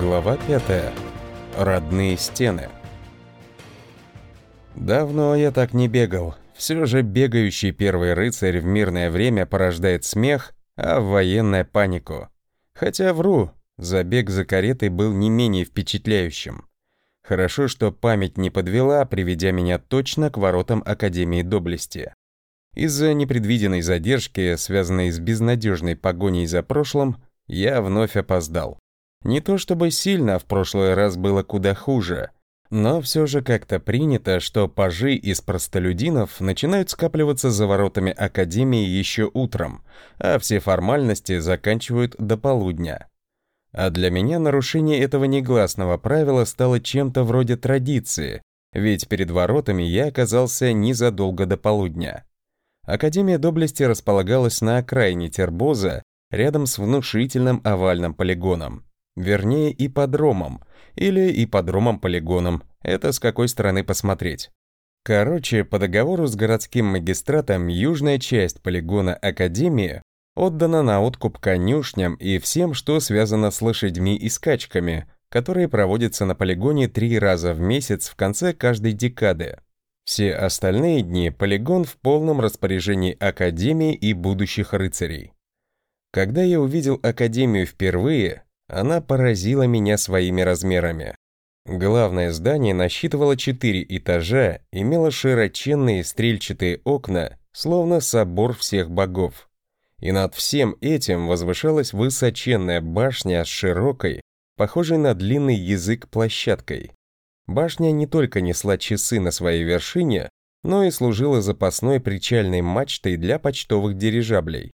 Глава 5. Родные стены. Давно я так не бегал. Все же бегающий первый рыцарь в мирное время порождает смех, а в военное панику. Хотя вру, забег за каретой был не менее впечатляющим. Хорошо, что память не подвела, приведя меня точно к воротам Академии Доблести. Из-за непредвиденной задержки, связанной с безнадежной погоней за прошлым, я вновь опоздал. Не то чтобы сильно, в прошлый раз было куда хуже, но все же как-то принято, что пажи из простолюдинов начинают скапливаться за воротами Академии еще утром, а все формальности заканчивают до полудня. А для меня нарушение этого негласного правила стало чем-то вроде традиции, ведь перед воротами я оказался незадолго до полудня. Академия доблести располагалась на окраине Тербоза, рядом с внушительным овальным полигоном. Вернее, ипподромом. Или ипподромом-полигоном. Это с какой стороны посмотреть. Короче, по договору с городским магистратом южная часть полигона Академии отдана на откуп конюшням и всем, что связано с лошадьми и скачками, которые проводятся на полигоне три раза в месяц в конце каждой декады. Все остальные дни полигон в полном распоряжении Академии и будущих рыцарей. Когда я увидел Академию впервые, она поразила меня своими размерами. Главное здание насчитывало четыре этажа, имело широченные стрельчатые окна, словно собор всех богов. И над всем этим возвышалась высоченная башня с широкой, похожей на длинный язык площадкой. Башня не только несла часы на своей вершине, но и служила запасной причальной мачтой для почтовых дирижаблей.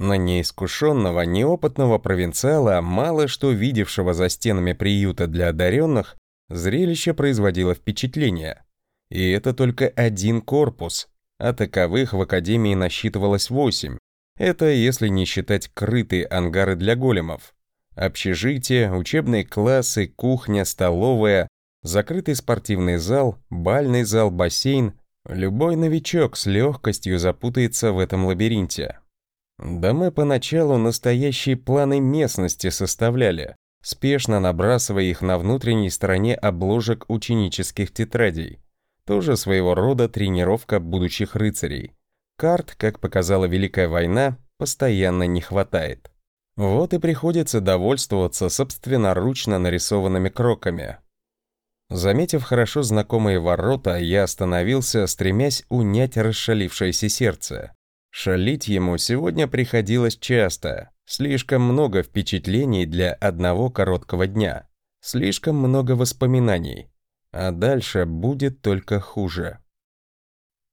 На неискушенного, неопытного провинциала, мало что видевшего за стенами приюта для одаренных, зрелище производило впечатление. И это только один корпус, а таковых в Академии насчитывалось восемь. Это если не считать крытые ангары для големов. Общежитие, учебные классы, кухня, столовая, закрытый спортивный зал, бальный зал, бассейн. Любой новичок с легкостью запутается в этом лабиринте. Да мы поначалу настоящие планы местности составляли, спешно набрасывая их на внутренней стороне обложек ученических тетрадей. Тоже своего рода тренировка будущих рыцарей. Карт, как показала Великая война, постоянно не хватает. Вот и приходится довольствоваться собственноручно нарисованными кроками. Заметив хорошо знакомые ворота, я остановился, стремясь унять расшалившееся сердце. Шалить ему сегодня приходилось часто. Слишком много впечатлений для одного короткого дня. Слишком много воспоминаний. А дальше будет только хуже.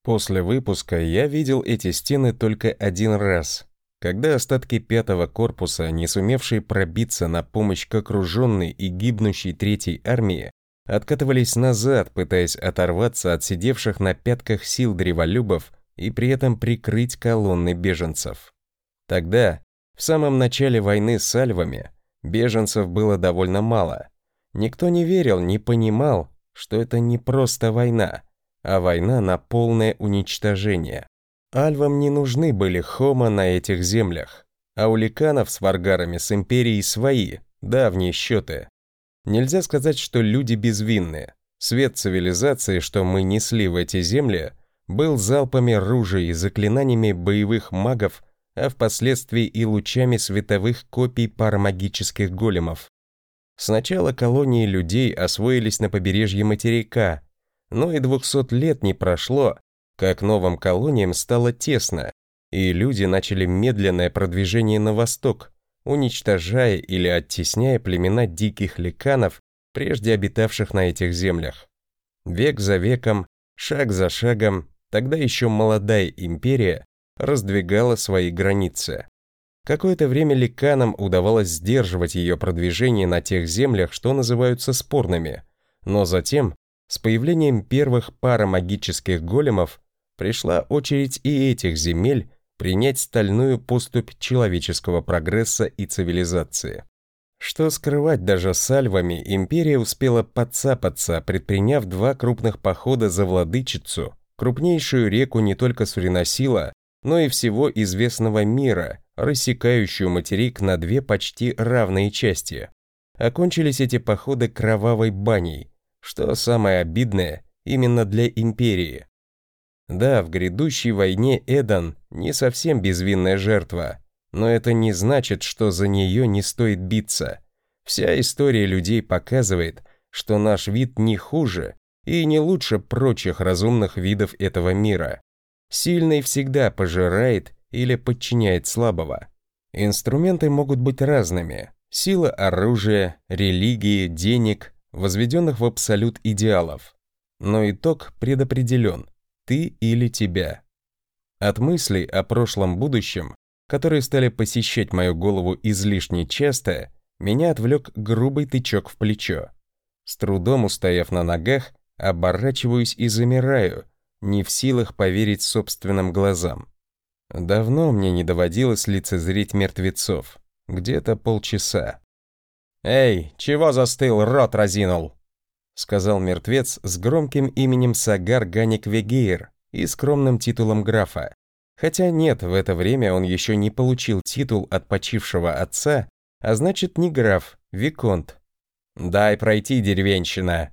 После выпуска я видел эти стены только один раз, когда остатки пятого корпуса, не сумевшие пробиться на помощь к окруженной и гибнущей третьей армии, откатывались назад, пытаясь оторваться от сидевших на пятках сил древолюбов и при этом прикрыть колонны беженцев. Тогда, в самом начале войны с альвами, беженцев было довольно мало. Никто не верил, не понимал, что это не просто война, а война на полное уничтожение. Альвам не нужны были хома на этих землях, а у ликанов с варгарами с империей свои, давние счеты. Нельзя сказать, что люди безвинные. Свет цивилизации, что мы несли в эти земли, был залпами ружей и заклинаниями боевых магов, а впоследствии и лучами световых копий парамагических големов. Сначала колонии людей освоились на побережье материка, но и 200 лет не прошло, как новым колониям стало тесно, и люди начали медленное продвижение на восток, уничтожая или оттесняя племена диких ликанов, прежде обитавших на этих землях. Век за веком, шаг за шагом, тогда еще молодая империя раздвигала свои границы. Какое-то время ликанам удавалось сдерживать ее продвижение на тех землях, что называются спорными, но затем, с появлением первых парамагических големов, пришла очередь и этих земель принять стальную поступь человеческого прогресса и цивилизации. Что скрывать даже с альвами, империя успела подцапаться, предприняв два крупных похода за владычицу крупнейшую реку не только Суриносила, но и всего известного мира, рассекающую материк на две почти равные части. окончились эти походы кровавой баней, что самое обидное именно для империи. Да, в грядущей войне Эдан не совсем безвинная жертва, но это не значит, что за нее не стоит биться. Вся история людей показывает, что наш вид не хуже и не лучше прочих разумных видов этого мира. Сильный всегда пожирает или подчиняет слабого. Инструменты могут быть разными. Сила оружия, религии, денег, возведенных в абсолют идеалов. Но итог предопределен ты или тебя. От мыслей о прошлом будущем, которые стали посещать мою голову излишне часто, меня отвлек грубый тычок в плечо. С трудом устояв на ногах, оборачиваюсь и замираю, не в силах поверить собственным глазам. Давно мне не доводилось лицезреть мертвецов. Где-то полчаса. «Эй, чего застыл, рот разинул?» сказал мертвец с громким именем Сагар Ганик Вегейр и скромным титулом графа. Хотя нет, в это время он еще не получил титул от почившего отца, а значит не граф, виконт. «Дай пройти, деревенщина!»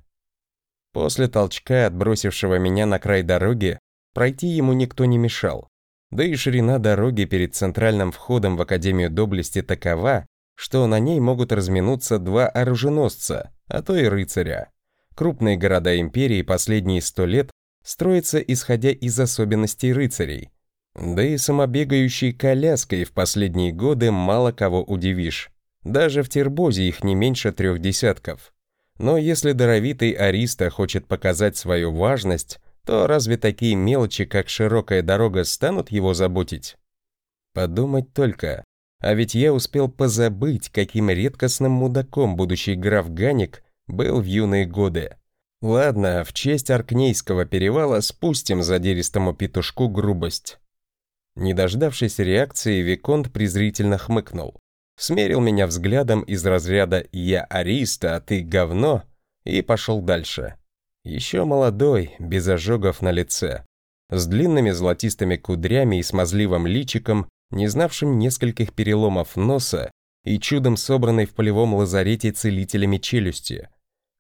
После толчка, отбросившего меня на край дороги, пройти ему никто не мешал. Да и ширина дороги перед центральным входом в Академию Доблести такова, что на ней могут разминуться два оруженосца, а то и рыцаря. Крупные города империи последние сто лет строятся исходя из особенностей рыцарей. Да и самобегающей коляской в последние годы мало кого удивишь. Даже в Тербозе их не меньше трех десятков. Но если даровитый Ариста хочет показать свою важность, то разве такие мелочи, как широкая дорога, станут его заботить? Подумать только. А ведь я успел позабыть, каким редкостным мудаком будущий граф Ганик был в юные годы. Ладно, в честь Аркнейского перевала спустим задиристому петушку грубость. Не дождавшись реакции, Виконт презрительно хмыкнул. Смерил меня взглядом из разряда «я ариста, а ты говно» и пошел дальше. Еще молодой, без ожогов на лице. С длинными золотистыми кудрями и смазливым личиком, не знавшим нескольких переломов носа и чудом собранной в полевом лазарете целителями челюсти.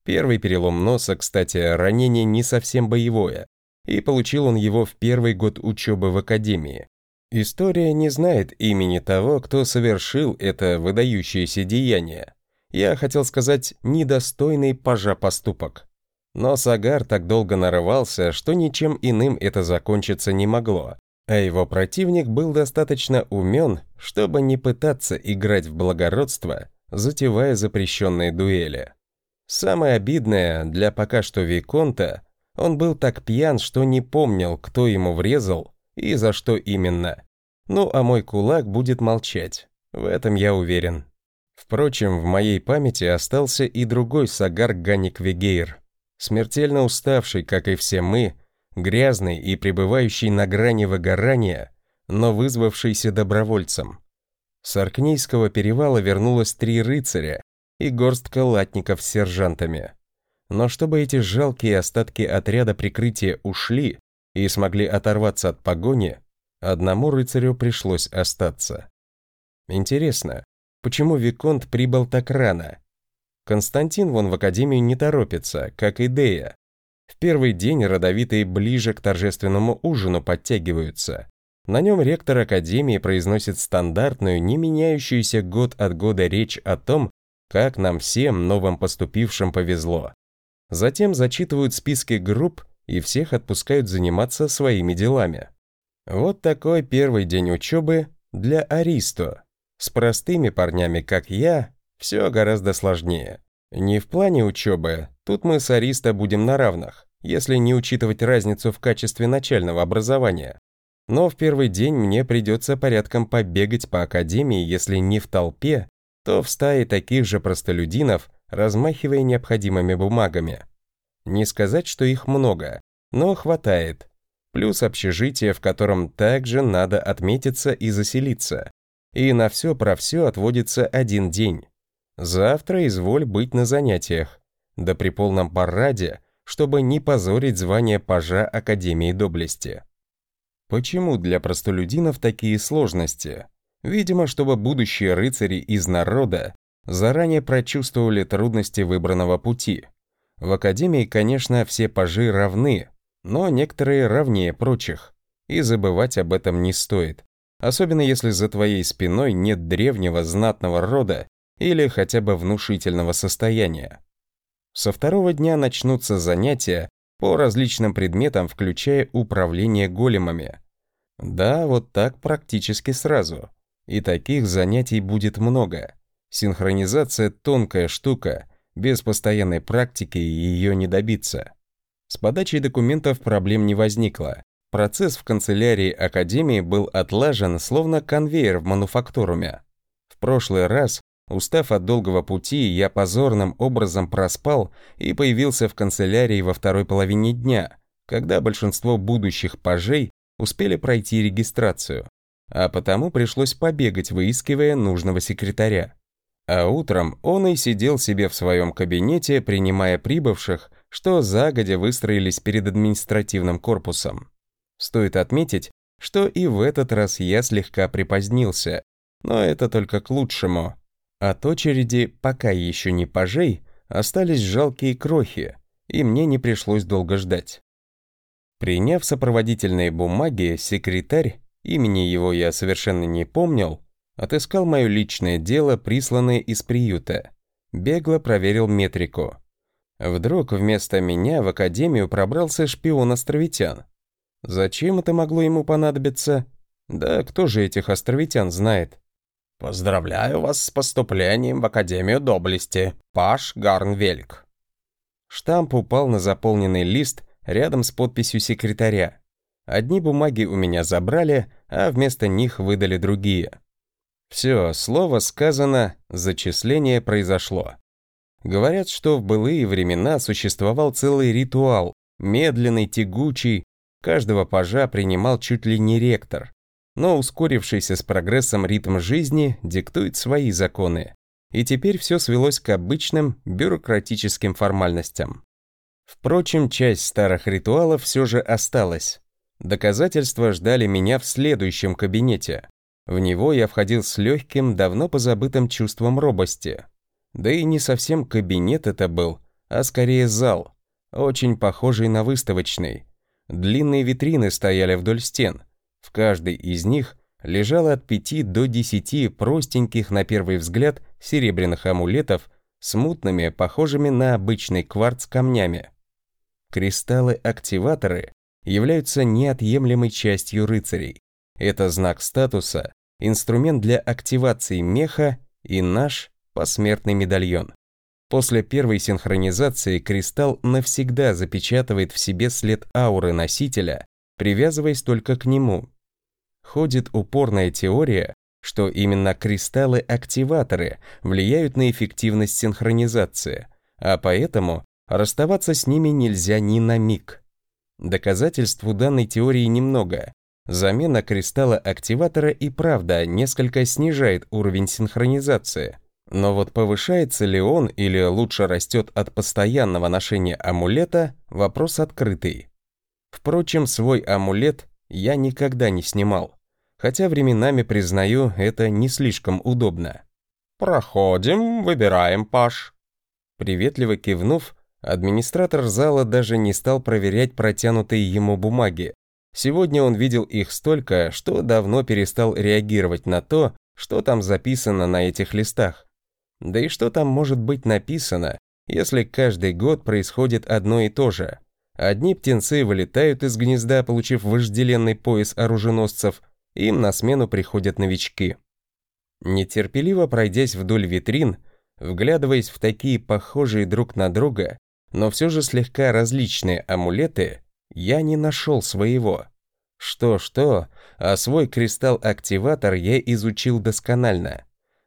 Первый перелом носа, кстати, ранение не совсем боевое, и получил он его в первый год учебы в академии. История не знает имени того, кто совершил это выдающееся деяние. Я хотел сказать, недостойный пажа поступок. Но Сагар так долго нарывался, что ничем иным это закончиться не могло, а его противник был достаточно умен, чтобы не пытаться играть в благородство, затевая запрещенные дуэли. Самое обидное для пока что Виконта, он был так пьян, что не помнил, кто ему врезал и за что именно. Ну, а мой кулак будет молчать, в этом я уверен. Впрочем, в моей памяти остался и другой Сагар Ганик Вегейр, смертельно уставший, как и все мы, грязный и пребывающий на грани выгорания, но вызвавшийся добровольцем. С Аркнейского перевала вернулось три рыцаря, и горстка латников с сержантами. Но чтобы эти жалкие остатки отряда прикрытия ушли и смогли оторваться от погони, одному рыцарю пришлось остаться. Интересно, почему Виконт прибыл так рано? Константин вон в академию не торопится, как и Дея. В первый день родовитые ближе к торжественному ужину подтягиваются. На нем ректор академии произносит стандартную, не меняющуюся год от года речь о том, как нам всем, новым поступившим, повезло. Затем зачитывают списки групп и всех отпускают заниматься своими делами. Вот такой первый день учебы для Аристо. С простыми парнями, как я, все гораздо сложнее. Не в плане учебы, тут мы с Аристо будем на равных, если не учитывать разницу в качестве начального образования. Но в первый день мне придется порядком побегать по академии, если не в толпе, то в стае таких же простолюдинов, размахивая необходимыми бумагами. Не сказать, что их много, но хватает. Плюс общежитие, в котором также надо отметиться и заселиться. И на все про все отводится один день. Завтра изволь быть на занятиях. Да при полном параде, чтобы не позорить звание пажа Академии Доблести. Почему для простолюдинов такие сложности? Видимо, чтобы будущие рыцари из народа заранее прочувствовали трудности выбранного пути. В Академии, конечно, все пажи равны, но некоторые равнее прочих, и забывать об этом не стоит, особенно если за твоей спиной нет древнего знатного рода или хотя бы внушительного состояния. Со второго дня начнутся занятия по различным предметам, включая управление големами. Да, вот так практически сразу. И таких занятий будет много. Синхронизация — тонкая штука, без постоянной практики ее не добиться. С подачей документов проблем не возникло. Процесс в канцелярии Академии был отлажен, словно конвейер в мануфактуруме. В прошлый раз Устав от долгого пути, я позорным образом проспал и появился в канцелярии во второй половине дня, когда большинство будущих пажей успели пройти регистрацию, а потому пришлось побегать, выискивая нужного секретаря. А утром он и сидел себе в своем кабинете, принимая прибывших, что загодя выстроились перед административным корпусом. Стоит отметить, что и в этот раз я слегка припозднился, но это только к лучшему. От очереди, пока еще не пожей, остались жалкие крохи, и мне не пришлось долго ждать. Приняв сопроводительные бумаги, секретарь, имени его я совершенно не помнил, отыскал мое личное дело, присланное из приюта. Бегло проверил метрику. Вдруг вместо меня в академию пробрался шпион островитян. Зачем это могло ему понадобиться? Да кто же этих островитян знает? Поздравляю вас с поступлением в Академию Доблести, Паш Гарнвельк. Штамп упал на заполненный лист рядом с подписью секретаря. Одни бумаги у меня забрали, а вместо них выдали другие. Все, слово сказано, зачисление произошло. Говорят, что в былые времена существовал целый ритуал, медленный, тягучий, каждого пажа принимал чуть ли не ректор но ускорившийся с прогрессом ритм жизни диктует свои законы, и теперь все свелось к обычным бюрократическим формальностям. Впрочем, часть старых ритуалов все же осталась. Доказательства ждали меня в следующем кабинете. В него я входил с легким, давно позабытым чувством робости. Да и не совсем кабинет это был, а скорее зал, очень похожий на выставочный. Длинные витрины стояли вдоль стен — в каждой из них лежало от 5 до 10 простеньких на первый взгляд серебряных амулетов с мутными, похожими на обычный кварц камнями. Кристаллы-активаторы являются неотъемлемой частью рыцарей. Это знак статуса, инструмент для активации меха и наш посмертный медальон. После первой синхронизации кристалл навсегда запечатывает в себе след ауры носителя, привязываясь только к нему. Ходит упорная теория, что именно кристаллы-активаторы влияют на эффективность синхронизации, а поэтому расставаться с ними нельзя ни на миг. Доказательств у данной теории немного. Замена кристалла-активатора и правда несколько снижает уровень синхронизации. Но вот повышается ли он или лучше растет от постоянного ношения амулета – вопрос открытый. Впрочем, свой амулет я никогда не снимал, хотя временами, признаю, это не слишком удобно. «Проходим, выбираем, Паш». Приветливо кивнув, администратор зала даже не стал проверять протянутые ему бумаги. Сегодня он видел их столько, что давно перестал реагировать на то, что там записано на этих листах. Да и что там может быть написано, если каждый год происходит одно и то же? Одни птенцы вылетают из гнезда, получив вожделенный пояс оруженосцев, им на смену приходят новички. Нетерпеливо пройдясь вдоль витрин, вглядываясь в такие похожие друг на друга, но все же слегка различные амулеты, я не нашел своего. Что-что, а свой кристалл-активатор я изучил досконально.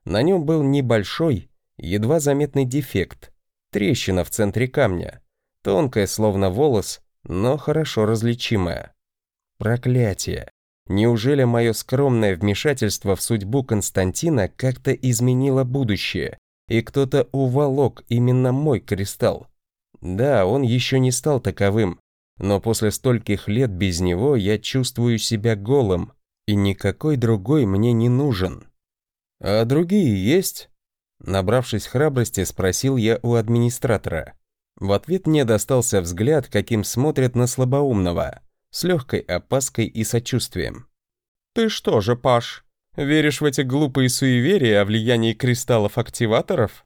На нем был небольшой, едва заметный дефект, трещина в центре камня тонкая, словно волос, но хорошо различимая. Проклятие. Неужели мое скромное вмешательство в судьбу Константина как-то изменило будущее, и кто-то уволок именно мой кристалл? Да, он еще не стал таковым, но после стольких лет без него я чувствую себя голым, и никакой другой мне не нужен. А другие есть? Набравшись храбрости, спросил я у администратора. В ответ мне достался взгляд, каким смотрят на слабоумного, с легкой опаской и сочувствием. «Ты что же, Паш, веришь в эти глупые суеверия о влиянии кристаллов-активаторов?»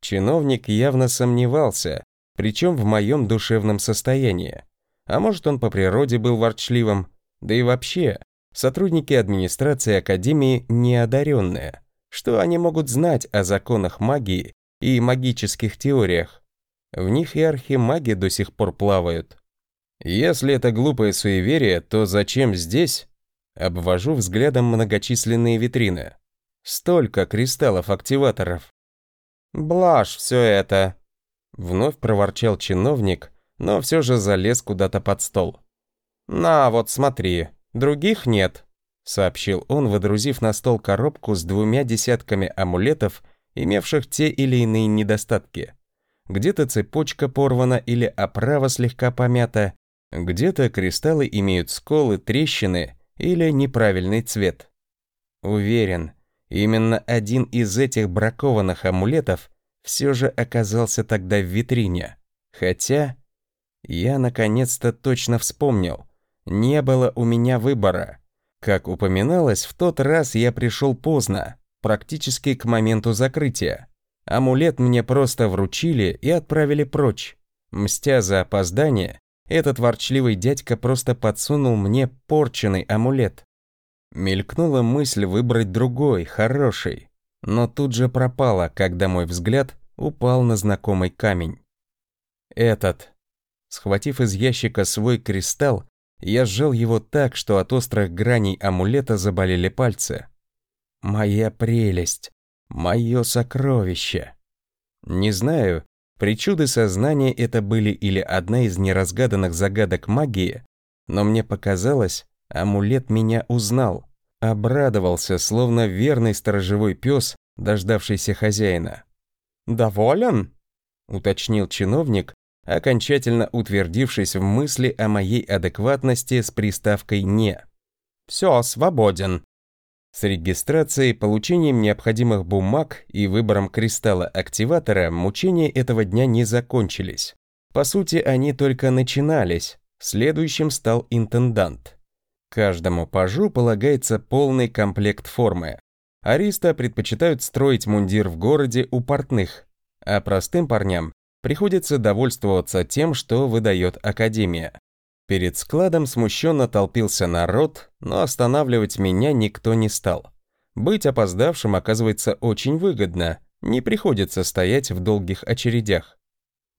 Чиновник явно сомневался, причем в моем душевном состоянии. А может, он по природе был ворчливым, да и вообще, сотрудники администрации Академии неодаренные. Что они могут знать о законах магии и магических теориях? В них и архимаги до сих пор плавают. Если это глупое суеверие, то зачем здесь? Обвожу взглядом многочисленные витрины. Столько кристаллов-активаторов. Блажь все это. Вновь проворчал чиновник, но все же залез куда-то под стол. «На, вот смотри, других нет», — сообщил он, водрузив на стол коробку с двумя десятками амулетов, имевших те или иные недостатки. Где-то цепочка порвана или оправа слегка помята, где-то кристаллы имеют сколы, трещины или неправильный цвет. Уверен, именно один из этих бракованных амулетов все же оказался тогда в витрине. Хотя, я наконец-то точно вспомнил, не было у меня выбора. Как упоминалось, в тот раз я пришел поздно, практически к моменту закрытия. Амулет мне просто вручили и отправили прочь. Мстя за опоздание, этот ворчливый дядька просто подсунул мне порченный амулет. Мелькнула мысль выбрать другой, хороший, но тут же пропала, когда мой взгляд упал на знакомый камень. Этот. Схватив из ящика свой кристалл, я сжал его так, что от острых граней амулета заболели пальцы. Моя прелесть, мое сокровище. Не знаю, причуды сознания это были или одна из неразгаданных загадок магии, но мне показалось, амулет меня узнал, обрадовался, словно верный сторожевой пес, дождавшийся хозяина. «Доволен?» — уточнил чиновник, окончательно утвердившись в мысли о моей адекватности с приставкой «не». «Все, свободен». С регистрацией, получением необходимых бумаг и выбором кристалла-активатора мучения этого дня не закончились. По сути, они только начинались. Следующим стал интендант. Каждому пажу полагается полный комплект формы. Ариста предпочитают строить мундир в городе у портных, а простым парням приходится довольствоваться тем, что выдает Академия. Перед складом смущенно толпился народ, но останавливать меня никто не стал. Быть опоздавшим оказывается очень выгодно, не приходится стоять в долгих очередях.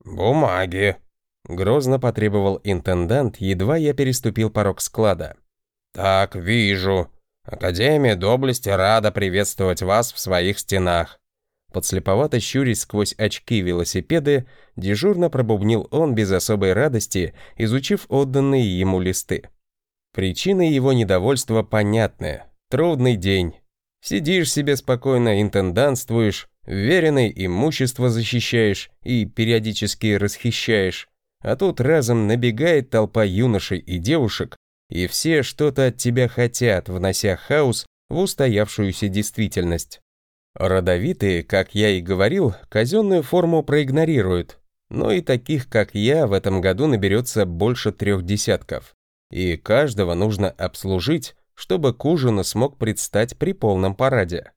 «Бумаги», — грозно потребовал интендант, едва я переступил порог склада. «Так, вижу. Академия Доблести рада приветствовать вас в своих стенах. Подслеповато щурясь сквозь очки велосипеды, дежурно пробубнил он без особой радости, изучив отданные ему листы. Причины его недовольства понятны. Трудный день. Сидишь себе спокойно, интендантствуешь, веренное имущество защищаешь и периодически расхищаешь. А тут разом набегает толпа юношей и девушек, и все что-то от тебя хотят, внося хаос в устоявшуюся действительность. Родовитые, как я и говорил, казенную форму проигнорируют, но и таких, как я, в этом году наберется больше трех десятков. И каждого нужно обслужить, чтобы к ужину смог предстать при полном параде.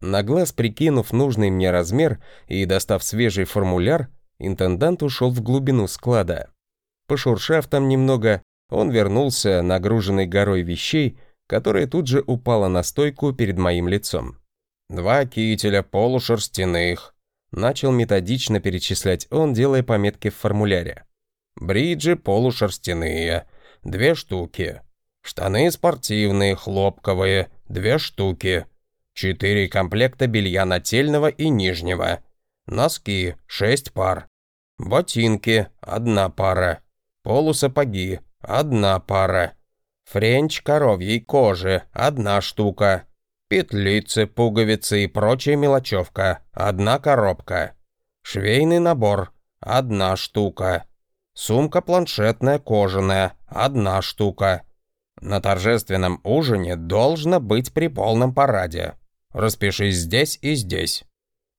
На глаз прикинув нужный мне размер и достав свежий формуляр, интендант ушел в глубину склада. Пошуршав там немного, он вернулся, нагруженный горой вещей, которая тут же упала на стойку перед моим лицом. Два кителя полушерстяных. Начал методично перечислять он, делая пометки в формуляре. Бриджи полушерстяные. Две штуки. Штаны спортивные, хлопковые. Две штуки. Четыре комплекта белья нательного и нижнего. Носки. Шесть пар. Ботинки. Одна пара. Полусапоги. Одна пара. Френч коровьей кожи. Одна штука. Петлицы, пуговицы и прочая мелочевка. Одна коробка. Швейный набор. Одна штука. Сумка планшетная кожаная. Одна штука. На торжественном ужине должно быть при полном параде. Распишись здесь и здесь.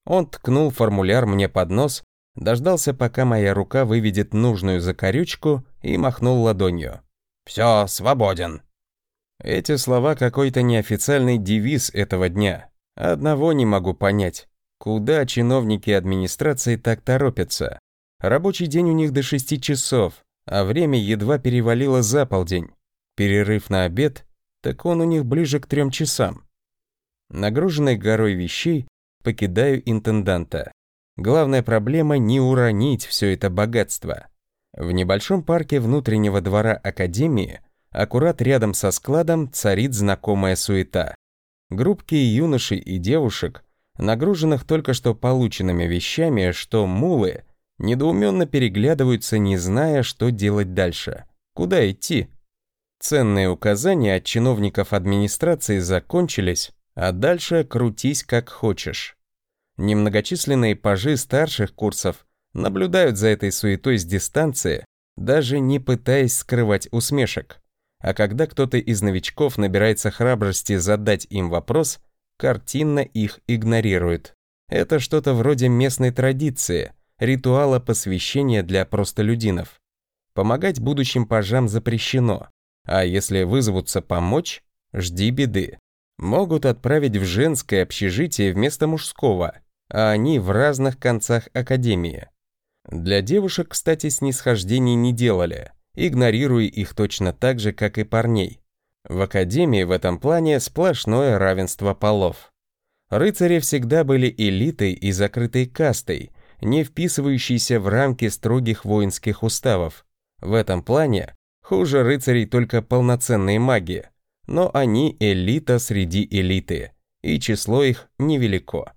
Он ткнул формуляр мне под нос, дождался, пока моя рука выведет нужную закорючку и махнул ладонью. «Все, свободен». Эти слова какой-то неофициальный девиз этого дня. Одного не могу понять. Куда чиновники администрации так торопятся? Рабочий день у них до 6 часов, а время едва перевалило за полдень. Перерыв на обед, так он у них ближе к трем часам. Нагруженный горой вещей, покидаю интенданта. Главная проблема не уронить все это богатство. В небольшом парке внутреннего двора Академии, аккурат рядом со складом, царит знакомая суета. Группки юношей и девушек, нагруженных только что полученными вещами, что мулы, недоуменно переглядываются, не зная, что делать дальше. Куда идти? Ценные указания от чиновников администрации закончились, а дальше крутись как хочешь. Немногочисленные пажи старших курсов наблюдают за этой суетой с дистанции, даже не пытаясь скрывать усмешек. А когда кто-то из новичков набирается храбрости задать им вопрос, картинно их игнорирует. Это что-то вроде местной традиции, ритуала посвящения для простолюдинов. Помогать будущим пажам запрещено, а если вызовутся помочь, жди беды. Могут отправить в женское общежитие вместо мужского, а они в разных концах академии. Для девушек, кстати, снисхождений не делали, игнорируя их точно так же, как и парней. В академии в этом плане сплошное равенство полов. Рыцари всегда были элитой и закрытой кастой, не вписывающейся в рамки строгих воинских уставов. В этом плане хуже рыцарей только полноценные маги, но они элита среди элиты, и число их невелико.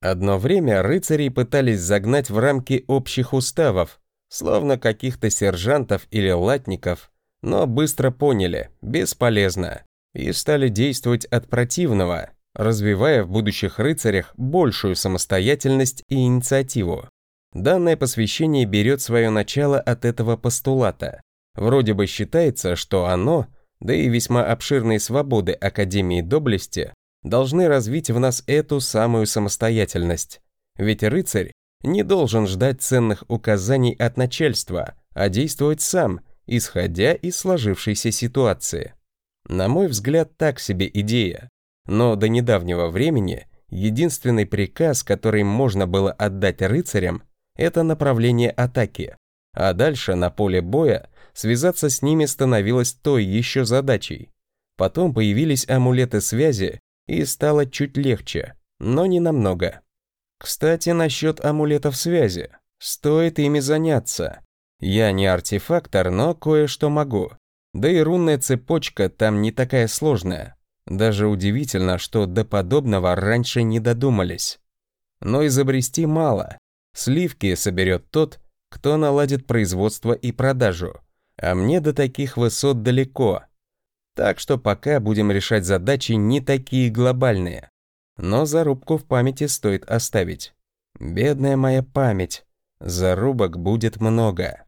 Одно время рыцарей пытались загнать в рамки общих уставов, словно каких-то сержантов или латников, но быстро поняли – бесполезно, и стали действовать от противного, развивая в будущих рыцарях большую самостоятельность и инициативу. Данное посвящение берет свое начало от этого постулата. Вроде бы считается, что оно, да и весьма обширные свободы Академии Доблести, должны развить в нас эту самую самостоятельность. Ведь рыцарь не должен ждать ценных указаний от начальства, а действовать сам, исходя из сложившейся ситуации. На мой взгляд, так себе идея. Но до недавнего времени единственный приказ, который можно было отдать рыцарям, это направление атаки. А дальше на поле боя связаться с ними становилось той еще задачей. Потом появились амулеты связи, и стало чуть легче, но не намного. Кстати, насчет амулетов связи. Стоит ими заняться. Я не артефактор, но кое-что могу. Да и рунная цепочка там не такая сложная. Даже удивительно, что до подобного раньше не додумались. Но изобрести мало. Сливки соберет тот, кто наладит производство и продажу. А мне до таких высот далеко. Так что пока будем решать задачи не такие глобальные. Но зарубку в памяти стоит оставить. Бедная моя память. Зарубок будет много.